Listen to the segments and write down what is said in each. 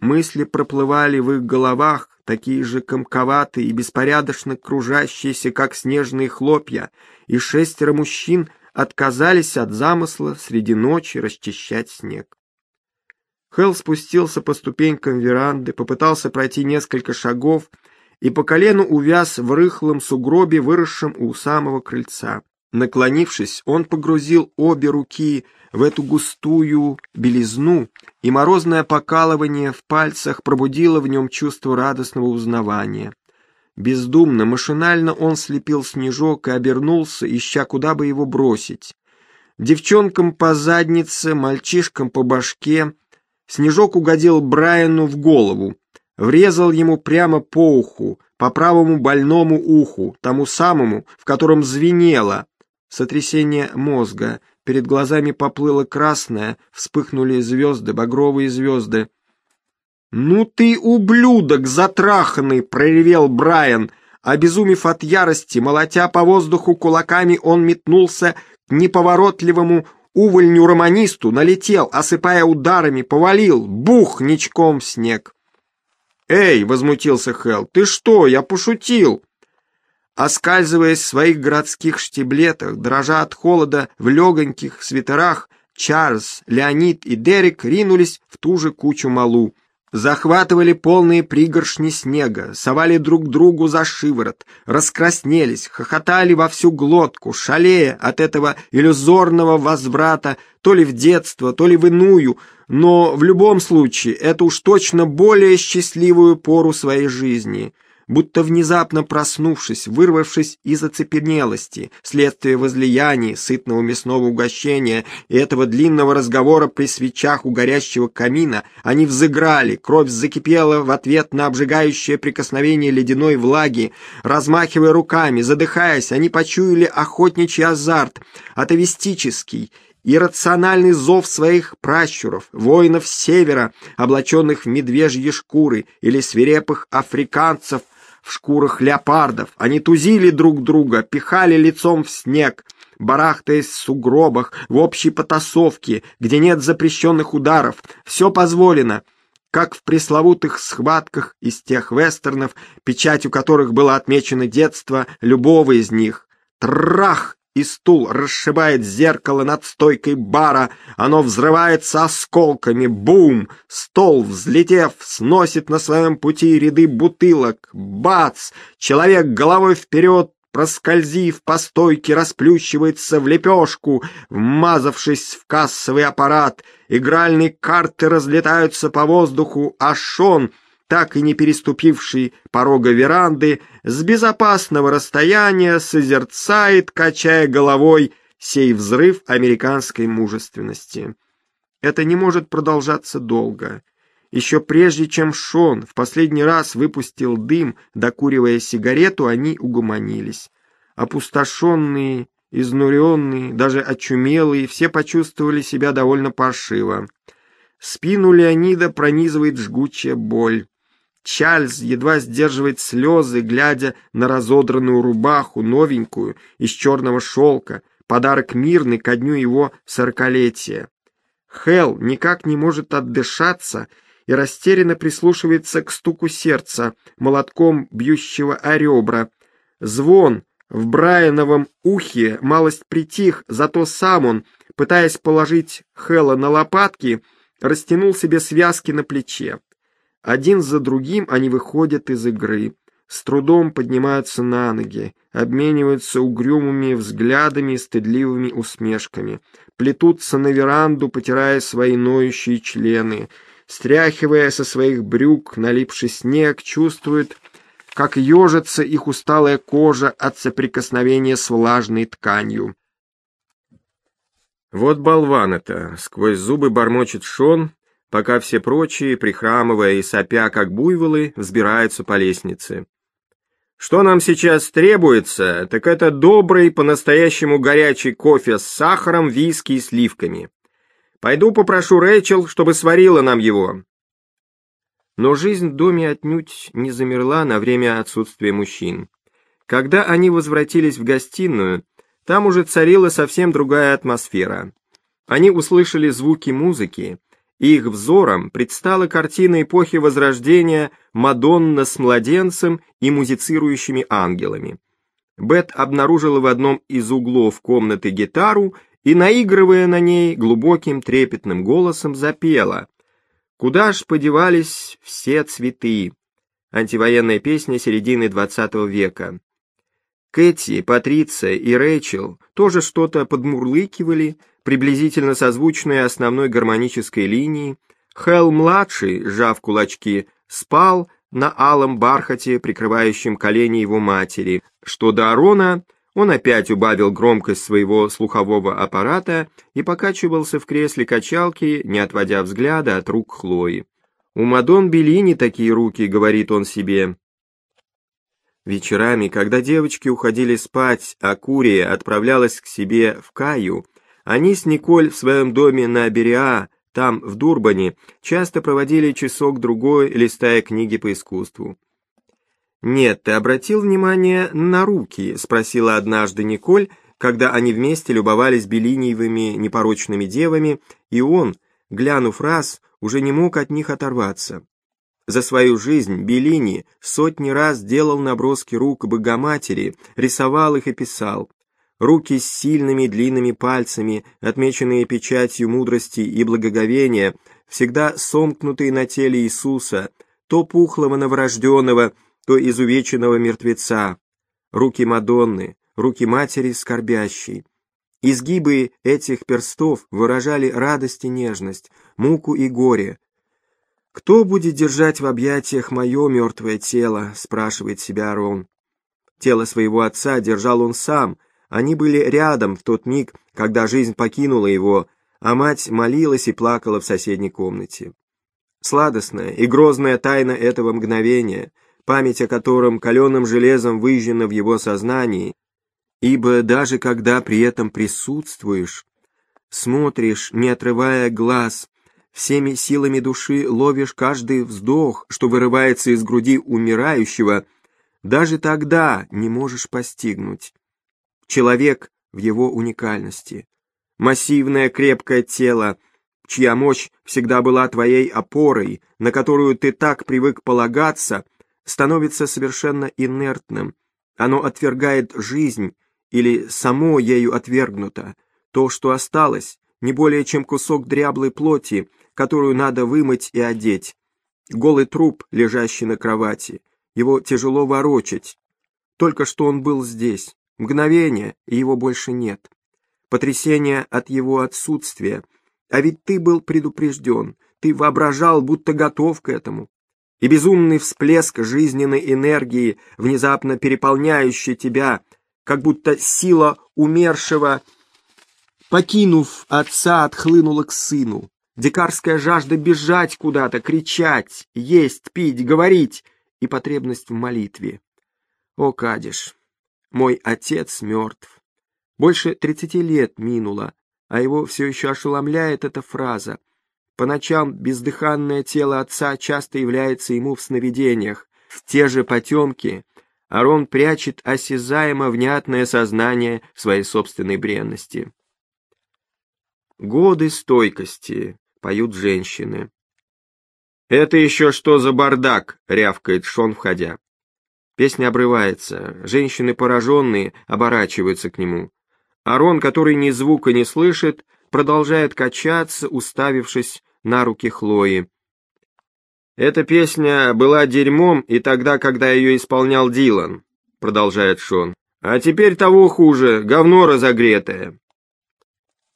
Мысли проплывали в их головах, такие же комковатые и беспорядочно кружащиеся, как снежные хлопья, и шестеро мужчин отказались от замысла среди ночи расчищать снег. Хелл спустился по ступенькам веранды, попытался пройти несколько шагов и по колену увяз в рыхлом сугробе, выросшем у самого крыльца. Наклонившись, он погрузил обе руки в эту густую белизну, и морозное покалывание в пальцах пробудило в нем чувство радостного узнавания. Бездумно, машинально он слепил снежок и обернулся, ища, куда бы его бросить. Девчонкам по заднице, мальчишкам по башке. Снежок угодил Брайану в голову, врезал ему прямо по уху, по правому больному уху, тому самому, в котором звенело, Сотрясение мозга. Перед глазами поплыло красное, вспыхнули звезды, багровые звезды. «Ну ты ублюдок затраханный!» — проревел Брайан. Обезумев от ярости, молотя по воздуху кулаками, он метнулся к неповоротливому увольню-романисту, налетел, осыпая ударами, повалил, бух, ничком в снег. «Эй!» — возмутился Хелл. «Ты что? Я пошутил!» Оскальзываясь в своих городских штиблетах, дрожа от холода в легоньких свитерах, Чарльз, Леонид и Дерек ринулись в ту же кучу малу. Захватывали полные пригоршни снега, совали друг другу за шиворот, раскраснелись, хохотали во всю глотку, шалея от этого иллюзорного возврата то ли в детство, то ли в иную, но в любом случае это уж точно более счастливую пору своей жизни — будто внезапно проснувшись, вырвавшись из оцепенелости, следствие возлияний, сытного мясного угощения и этого длинного разговора при свечах у горящего камина, они взыграли, кровь закипела в ответ на обжигающее прикосновение ледяной влаги, размахивая руками, задыхаясь, они почуяли охотничий азарт, атовистический, иррациональный зов своих пращуров, воинов севера, облаченных в медвежьи шкуры, или свирепых африканцев, в шкурах леопардов. Они тузили друг друга, пихали лицом в снег, барахтаясь в сугробах, в общей потасовке, где нет запрещенных ударов. Все позволено, как в пресловутых схватках из тех вестернов, печатью которых было отмечено детство любого из них. Трах! И стул расшибает зеркало над стойкой бара, оно взрывается осколками, бум! Стол, взлетев, сносит на своем пути ряды бутылок, бац! Человек головой вперед, проскользив по стойке, расплющивается в лепешку, вмазавшись в кассовый аппарат, игральные карты разлетаются по воздуху, а Шон — так и не переступивший порога веранды, с безопасного расстояния созерцает, качая головой, сей взрыв американской мужественности. Это не может продолжаться долго. Еще прежде, чем Шон в последний раз выпустил дым, докуривая сигарету, они угомонились. Опустошенные, изнуренные, даже очумелые, все почувствовали себя довольно паршиво. Спину Леонида пронизывает жгучая боль. Чарльз едва сдерживает слезы, глядя на разодранную рубаху, новенькую, из черного шелка, подарок мирный ко дню его сорокалетия. Хелл никак не может отдышаться и растерянно прислушивается к стуку сердца, молотком бьющего о ребра. Звон в Брайановом ухе малость притих, зато сам он, пытаясь положить Хэлла на лопатки, растянул себе связки на плече. Один за другим они выходят из игры, с трудом поднимаются на ноги, обмениваются угрюмыми взглядами и стыдливыми усмешками, плетутся на веранду, потирая свои ноющие члены, стряхивая со своих брюк налипший снег, чувствуют, как ежится их усталая кожа от соприкосновения с влажной тканью. Вот болван это, сквозь зубы бормочет Шон, пока все прочие, прихрамывая и сопя, как буйволы, взбираются по лестнице. Что нам сейчас требуется, так это добрый, по-настоящему горячий кофе с сахаром, виски и сливками. Пойду попрошу Рэйчел, чтобы сварила нам его. Но жизнь в доме отнюдь не замерла на время отсутствия мужчин. Когда они возвратились в гостиную, там уже царила совсем другая атмосфера. Они услышали звуки музыки, их взором предстала картина эпохи Возрождения Мадонна с младенцем и музицирующими ангелами. Бет обнаружила в одном из углов комнаты гитару и, наигрывая на ней, глубоким трепетным голосом запела «Куда ж подевались все цветы?» Антивоенная песня середины XX века. Кэти, Патриция и Рэйчел тоже что-то подмурлыкивали, приблизительно созвучное основной гармонической линии. Хелл-младший, сжав кулачки, спал на алом бархате, прикрывающем колени его матери. Что до Арона, он опять убавил громкость своего слухового аппарата и покачивался в кресле качалки, не отводя взгляда от рук Хлои. «У Мадон Беллини такие руки», — говорит он себе. Вечерами, когда девочки уходили спать, а Курия отправлялась к себе в Каю, они с Николь в своем доме на Бериа, там, в Дурбане, часто проводили часок-другой, листая книги по искусству. «Нет, ты обратил внимание на руки?» — спросила однажды Николь, когда они вместе любовались белиниевыми непорочными девами, и он, глянув раз, уже не мог от них оторваться. За свою жизнь Беллини сотни раз делал наброски рук Богоматери, рисовал их и писал. Руки с сильными длинными пальцами, отмеченные печатью мудрости и благоговения, всегда сомкнутые на теле Иисуса, то пухлого новорожденного, то изувеченного мертвеца. Руки Мадонны, руки матери скорбящей. Изгибы этих перстов выражали радость и нежность, муку и горе, «Кто будет держать в объятиях мое мертвое тело?» — спрашивает себя Арон. Тело своего отца держал он сам, они были рядом в тот миг, когда жизнь покинула его, а мать молилась и плакала в соседней комнате. Сладостная и грозная тайна этого мгновения, память о котором каленым железом выжжена в его сознании, ибо даже когда при этом присутствуешь, смотришь, не отрывая глаз, всеми силами души ловишь каждый вздох, что вырывается из груди умирающего, даже тогда не можешь постигнуть. Человек в его уникальности. Массивное крепкое тело, чья мощь всегда была твоей опорой, на которую ты так привык полагаться, становится совершенно инертным. Оно отвергает жизнь или само ею отвергнуто. То, что осталось, не более чем кусок дряблой плоти, которую надо вымыть и одеть. Голый труп, лежащий на кровати. Его тяжело ворочать. Только что он был здесь. Мгновение, и его больше нет. Потрясение от его отсутствия. А ведь ты был предупрежден. Ты воображал, будто готов к этому. И безумный всплеск жизненной энергии, внезапно переполняющий тебя, как будто сила умершего, покинув отца, отхлынула к сыну. Дикарская жажда бежать куда-то, кричать, есть, пить, говорить и потребность в молитве. О, Кадиш, мой отец мертв. Больше тридцати лет минуло, а его все еще ошеломляет эта фраза. По ночам бездыханное тело отца часто является ему в сновидениях. В те же потемки Арон прячет осязаемо внятное сознание своей собственной бренности. Годы стойкости, поют женщины. «Это еще что за бардак?» — рявкает Шон, входя. Песня обрывается, женщины пораженные оборачиваются к нему. Арон, который ни звука не слышит, продолжает качаться, уставившись на руки Хлои. «Эта песня была дерьмом и тогда, когда ее исполнял Дилан», — продолжает Шон. «А теперь того хуже, говно разогретое».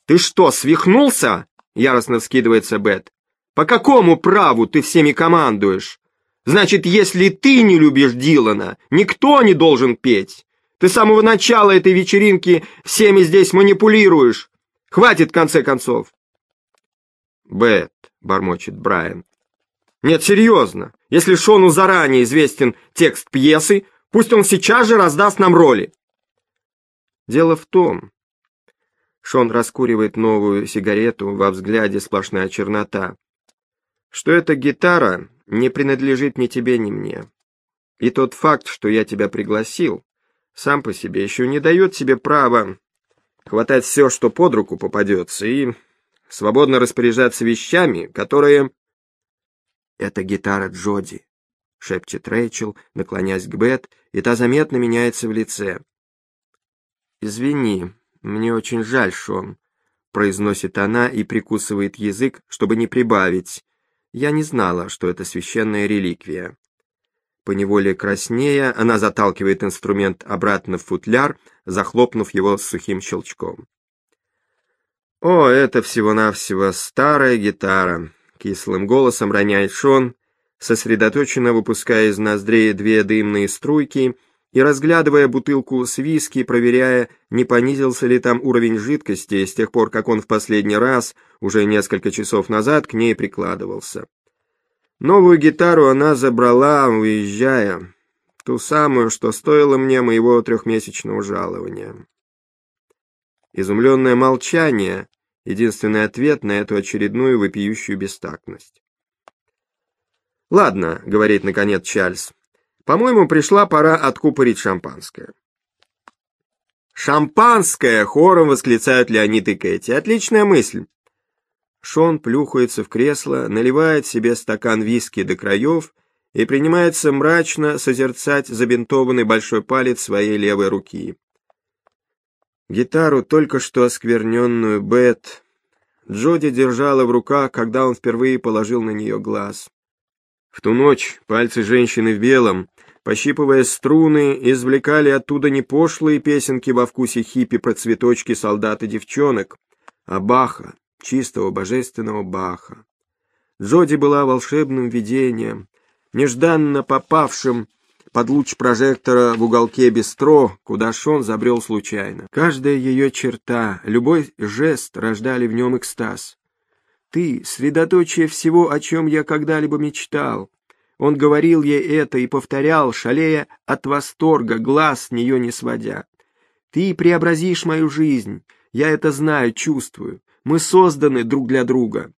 «Ты что, свихнулся?» — яростно вскидывается Бет. «По какому праву ты всеми командуешь? Значит, если ты не любишь Дилана, никто не должен петь. Ты с самого начала этой вечеринки всеми здесь манипулируешь. Хватит, в конце концов!» «Бет», — бормочет Брайан. «Нет, серьезно. Если Шону заранее известен текст пьесы, пусть он сейчас же раздаст нам роли». Дело в том, Шон раскуривает новую сигарету, во взгляде сплошная чернота. Что эта гитара не принадлежит ни тебе, ни мне. И тот факт, что я тебя пригласил, сам по себе еще не дает тебе права хватать все, что под руку попадется, и свободно распоряжаться вещами, которые...» «Это гитара Джоди», — шепчет Рэйчел, наклоняясь к Бет, и та заметно меняется в лице. «Извини, мне очень жаль, Шон», — произносит она и прикусывает язык, чтобы не прибавить. «Я не знала, что это священная реликвия». Поневоле краснея, она заталкивает инструмент обратно в футляр, захлопнув его сухим щелчком. «О, это всего-навсего старая гитара», — кислым голосом роняет Шон, сосредоточенно выпуская из ноздрей две дымные струйки и разглядывая бутылку с виски, проверяя, не понизился ли там уровень жидкости с тех пор, как он в последний раз, уже несколько часов назад, к ней прикладывался. Новую гитару она забрала, уезжая, ту самую, что стоило мне моего трехмесячного жалования. Изумленное молчание — единственный ответ на эту очередную вопиющую бестактность. «Ладно», — говорит наконец Чарльз, — «по-моему, пришла пора откупорить шампанское». «Шампанское!» — хором восклицают Леонид и Кэти. «Отличная мысль!» Шон плюхается в кресло, наливает себе стакан виски до краев и принимается мрачно созерцать забинтованный большой палец своей левой руки. Гитару, только что оскверненную Бет, Джоди держала в руках, когда он впервые положил на нее глаз. В ту ночь пальцы женщины в белом, пощипывая струны, извлекали оттуда не пошлые песенки во вкусе хиппи про цветочки солдат и девчонок, а Баха, чистого божественного Баха. Джоди была волшебным видением, нежданно попавшим под луч прожектора в уголке бистро, куда Шон забрел случайно. Каждая ее черта, любой жест рождали в нем экстаз. «Ты — средоточие всего, о чем я когда-либо мечтал». Он говорил ей это и повторял, шалея от восторга, глаз с нее не сводя. «Ты преобразишь мою жизнь, я это знаю, чувствую. Мы созданы друг для друга».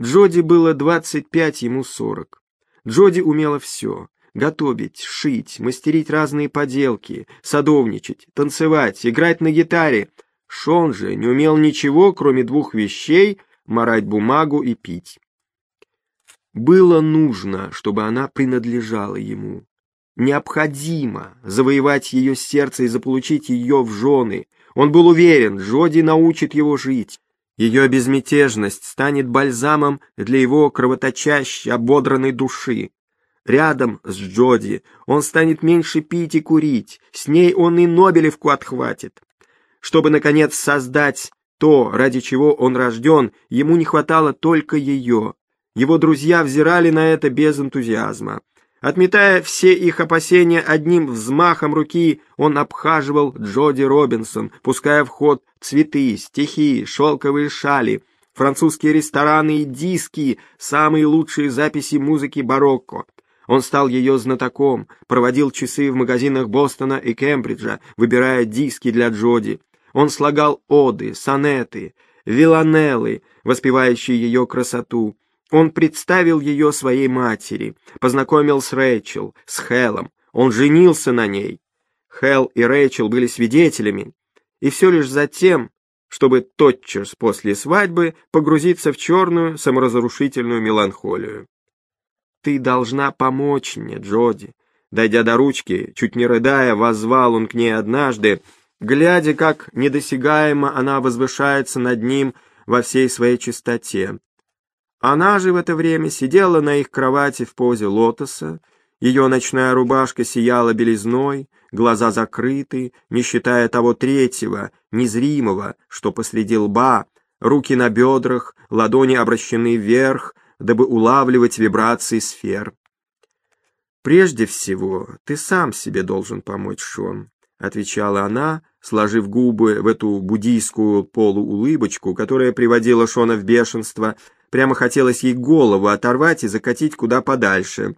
Джоди было двадцать пять, ему сорок. Джоди умела все готовить, шить, мастерить разные поделки, садовничать, танцевать, играть на гитаре. Шон же не умел ничего, кроме двух вещей — морать бумагу и пить. Было нужно, чтобы она принадлежала ему. Необходимо завоевать ее сердце и заполучить ее в жены. Он был уверен, Джоди научит его жить. Ее безмятежность станет бальзамом для его кровоточащей, ободранной души. Рядом с Джоди он станет меньше пить и курить, с ней он и Нобелевку отхватит. Чтобы, наконец, создать то, ради чего он рожден, ему не хватало только ее. Его друзья взирали на это без энтузиазма. Отметая все их опасения одним взмахом руки, он обхаживал Джоди Робинсон, пуская в ход цветы, стихи, шелковые шали, французские рестораны и диски, самые лучшие записи музыки барокко. Он стал ее знатоком, проводил часы в магазинах Бостона и Кембриджа, выбирая диски для Джоди. Он слагал оды, сонеты, виланеллы, воспевающие ее красоту. Он представил ее своей матери, познакомил с Рэйчел, с Хелом. Он женился на ней. Хел и Рэйчел были свидетелями. И все лишь за тем, чтобы тотчас после свадьбы погрузиться в черную саморазрушительную меланхолию. Ты должна помочь мне, Джоди. Дойдя до ручки, чуть не рыдая, воззвал он к ней однажды, глядя, как недосягаемо она возвышается над ним во всей своей чистоте. Она же в это время сидела на их кровати в позе лотоса, ее ночная рубашка сияла белизной, глаза закрыты, не считая того третьего, незримого, что посреди лба, руки на бедрах, ладони обращены вверх, дабы улавливать вибрации сфер. «Прежде всего, ты сам себе должен помочь, Шон», — отвечала она, сложив губы в эту буддийскую полуулыбочку, которая приводила Шона в бешенство, прямо хотелось ей голову оторвать и закатить куда подальше.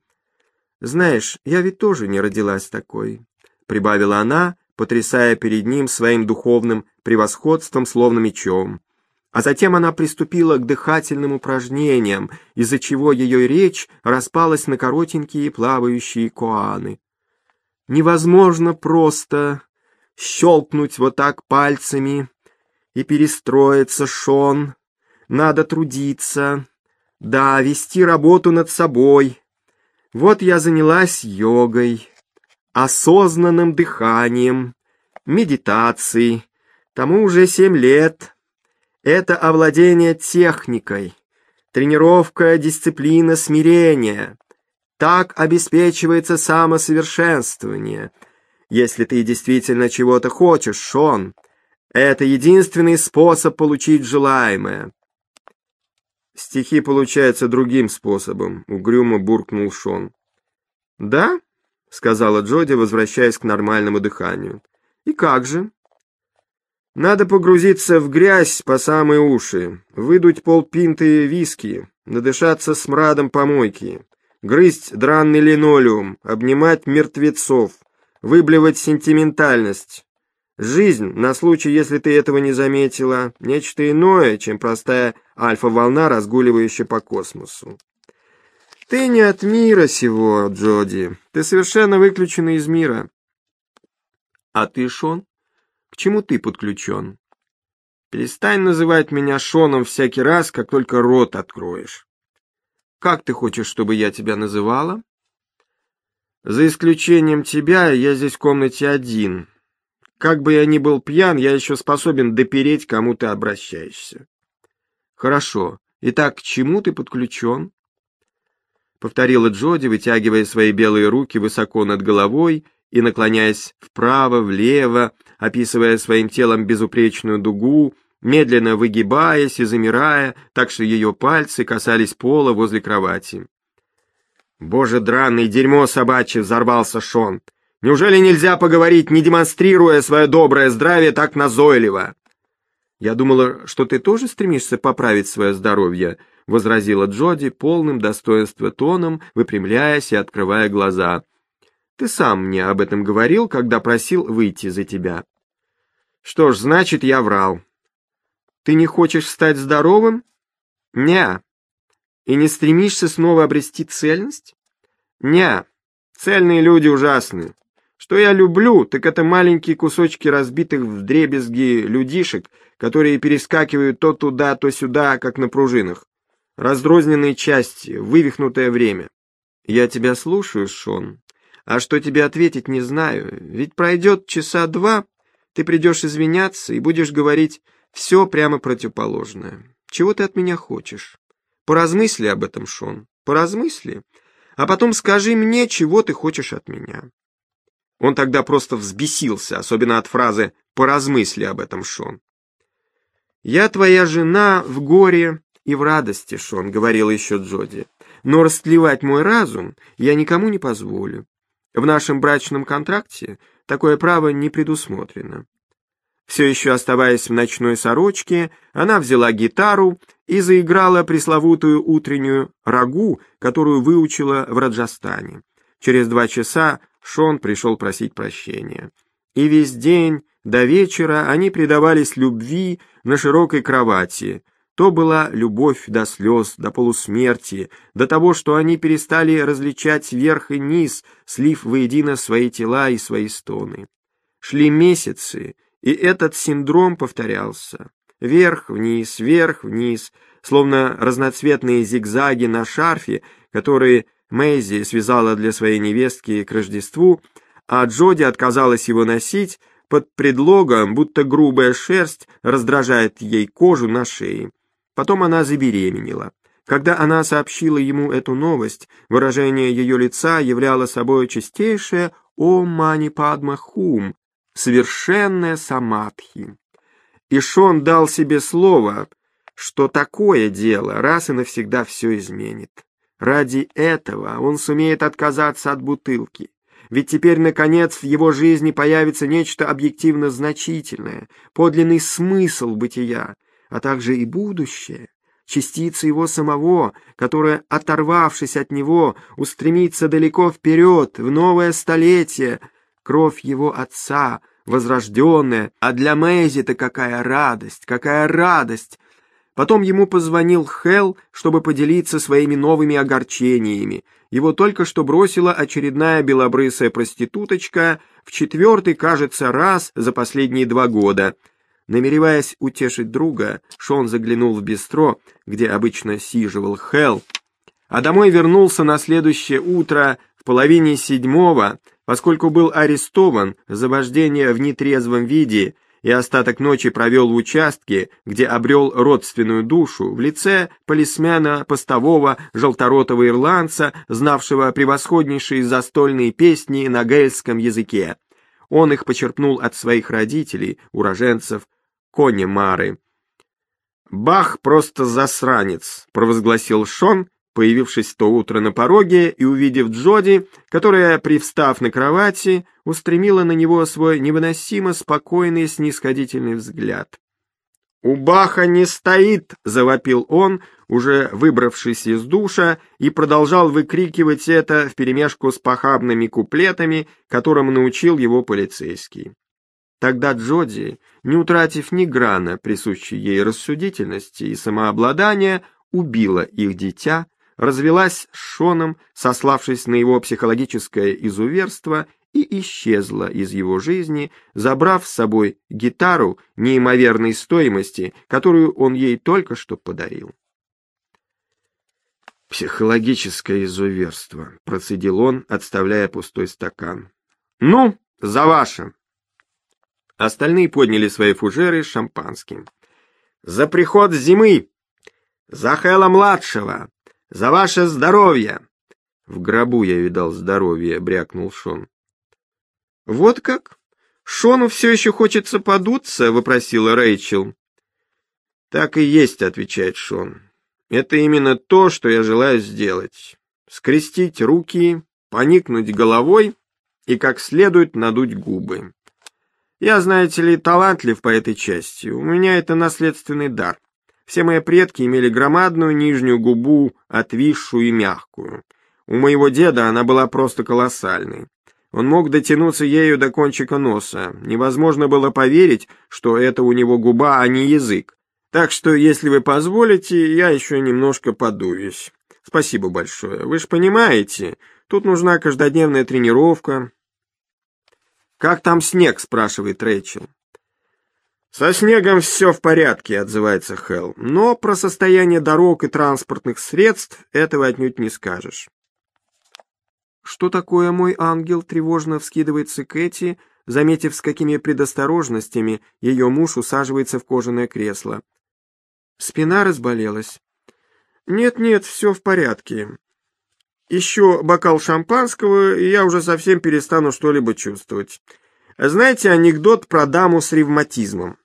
«Знаешь, я ведь тоже не родилась такой», — прибавила она, потрясая перед ним своим духовным превосходством, словно мечом а затем она приступила к дыхательным упражнениям, из-за чего ее речь распалась на коротенькие плавающие коаны. Невозможно просто щелкнуть вот так пальцами и перестроиться, Шон. надо трудиться, да, вести работу над собой. Вот я занялась йогой, осознанным дыханием, медитацией. Тому уже семь лет. Это овладение техникой, тренировка, дисциплина, смирение. Так обеспечивается самосовершенствование. Если ты действительно чего-то хочешь, Шон, это единственный способ получить желаемое. Стихи получаются другим способом, угрюмо буркнул Шон. Да? сказала Джоди, возвращаясь к нормальному дыханию. И как же? Надо погрузиться в грязь по самые уши, выдуть полпинты виски, надышаться смрадом помойки, грызть дранный линолеум, обнимать мертвецов, выблевать сентиментальность. Жизнь, на случай, если ты этого не заметила, нечто иное, чем простая альфа-волна, разгуливающая по космосу. Ты не от мира сего, Джоди. Ты совершенно выключена из мира. А ты, Шон? К чему ты подключен? Перестань называть меня Шоном всякий раз, как только рот откроешь. Как ты хочешь, чтобы я тебя называла? За исключением тебя, я здесь в комнате один. Как бы я ни был пьян, я еще способен допереть, кому ты обращаешься. Хорошо. Итак, к чему ты подключен? Повторила Джоди, вытягивая свои белые руки высоко над головой и наклоняясь вправо, влево, описывая своим телом безупречную дугу, медленно выгибаясь и замирая, так что ее пальцы касались пола возле кровати. «Боже, драный дерьмо собачье!» — взорвался Шон. «Неужели нельзя поговорить, не демонстрируя свое доброе здравие так назойливо?» «Я думала, что ты тоже стремишься поправить свое здоровье», — возразила Джоди полным достоинства тоном, выпрямляясь и открывая глаза. Ты сам мне об этом говорил, когда просил выйти за тебя. Что ж, значит, я врал. Ты не хочешь стать здоровым? Не. И не стремишься снова обрести цельность? Не. Цельные люди ужасны. Что я люблю, так это маленькие кусочки разбитых в дребезги людишек, которые перескакивают то туда, то сюда, как на пружинах. Раздрозненные части, вывихнутое время. Я тебя слушаю, Шон. А что тебе ответить, не знаю. Ведь пройдет часа два, ты придешь извиняться и будешь говорить все прямо противоположное. Чего ты от меня хочешь? Поразмысли об этом, Шон, поразмысли. А потом скажи мне, чего ты хочешь от меня. Он тогда просто взбесился, особенно от фразы «поразмысли об этом, Шон». «Я твоя жена в горе и в радости, Шон», — говорила еще Джоди. «Но растлевать мой разум я никому не позволю. В нашем брачном контракте такое право не предусмотрено. Все еще оставаясь в ночной сорочке, она взяла гитару и заиграла пресловутую утреннюю рагу, которую выучила в Раджастане. Через два часа Шон пришел просить прощения. И весь день до вечера они предавались любви на широкой кровати, то была любовь до слез, до полусмерти, до того, что они перестали различать верх и низ, слив воедино свои тела и свои стоны. Шли месяцы, и этот синдром повторялся. Вверх-вниз, вверх-вниз, словно разноцветные зигзаги на шарфе, которые Мэйзи связала для своей невестки к Рождеству, а Джоди отказалась его носить под предлогом, будто грубая шерсть раздражает ей кожу на шее. Потом она забеременела. Когда она сообщила ему эту новость, выражение ее лица являло собой чистейшее «О мани падма хум», совершенное самадхи. И Шон дал себе слово, что такое дело раз и навсегда все изменит. Ради этого он сумеет отказаться от бутылки. Ведь теперь, наконец, в его жизни появится нечто объективно значительное, подлинный смысл бытия, а также и будущее, частица его самого, которая, оторвавшись от него, устремится далеко вперед, в новое столетие, кровь его отца, возрожденная, а для Мэйзи-то какая радость, какая радость! Потом ему позвонил Хелл, чтобы поделиться своими новыми огорчениями. Его только что бросила очередная белобрысая проституточка в четвертый, кажется, раз за последние два года — Намереваясь утешить друга, Шон заглянул в бистро, где обычно сиживал Хелл, а домой вернулся на следующее утро в половине седьмого, поскольку был арестован за вождение в нетрезвом виде и остаток ночи провел в участке, где обрел родственную душу в лице полисмена постового желторотого ирландца, знавшего превосходнейшие застольные песни на гельском языке. Он их почерпнул от своих родителей, уроженцев Конемары. «Бах просто засранец», — провозгласил Шон, появившись то утро на пороге и увидев Джоди, которая, привстав на кровати, устремила на него свой невыносимо спокойный и снисходительный взгляд. «У Баха не стоит!» — завопил он, уже выбравшись из душа, и продолжал выкрикивать это вперемешку с похабными куплетами, которым научил его полицейский. Тогда Джоди, не утратив ни грана присущей ей рассудительности и самообладания, убила их дитя, развелась с Шоном, сославшись на его психологическое изуверство, и исчезла из его жизни, забрав с собой гитару неимоверной стоимости, которую он ей только что подарил. «Психологическое изуверство», — процедил он, отставляя пустой стакан. «Ну, за ваше!» Остальные подняли свои фужеры с шампанским. «За приход зимы! За Хэла-младшего! За ваше здоровье!» «В гробу я видал здоровье», — брякнул Шон. «Вот как? Шону все еще хочется подуться?» — вопросила Рэйчел. «Так и есть», — отвечает Шон. «Это именно то, что я желаю сделать. Скрестить руки, поникнуть головой и как следует надуть губы. Я, знаете ли, талантлив по этой части, у меня это наследственный дар. Все мои предки имели громадную нижнюю губу, отвисшую и мягкую. У моего деда она была просто колоссальной. Он мог дотянуться ею до кончика носа. Невозможно было поверить, что это у него губа, а не язык. Так что, если вы позволите, я еще немножко подуюсь. Спасибо большое. Вы же понимаете, тут нужна каждодневная тренировка. «Как там снег?» — спрашивает Рэйчел. «Со снегом все в порядке», — отзывается Хелл, «но про состояние дорог и транспортных средств этого отнюдь не скажешь». «Что такое мой ангел?» — тревожно вскидывается Кэти, заметив, с какими предосторожностями ее муж усаживается в кожаное кресло. Спина разболелась. «Нет-нет, все в порядке. Еще бокал шампанского, и я уже совсем перестану что-либо чувствовать. Знаете анекдот про даму с ревматизмом?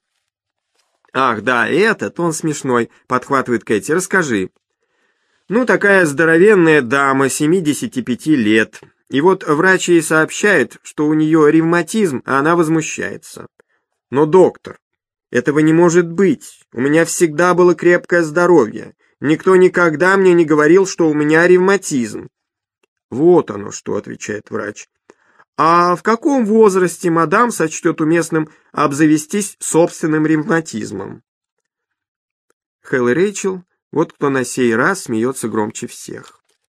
Ах, да, этот, он смешной, подхватывает Кэти, расскажи. Ну, такая здоровенная дама, 75 лет. И вот врач ей сообщает, что у нее ревматизм, а она возмущается. Но, доктор, этого не может быть. У меня всегда было крепкое здоровье. Никто никогда мне не говорил, что у меня ревматизм. Вот оно что, отвечает врач. А в каком возрасте мадам сочтет уместным обзавестись собственным ревматизмом? Хелл и Рэйчел, вот кто на сей раз смеется громче всех.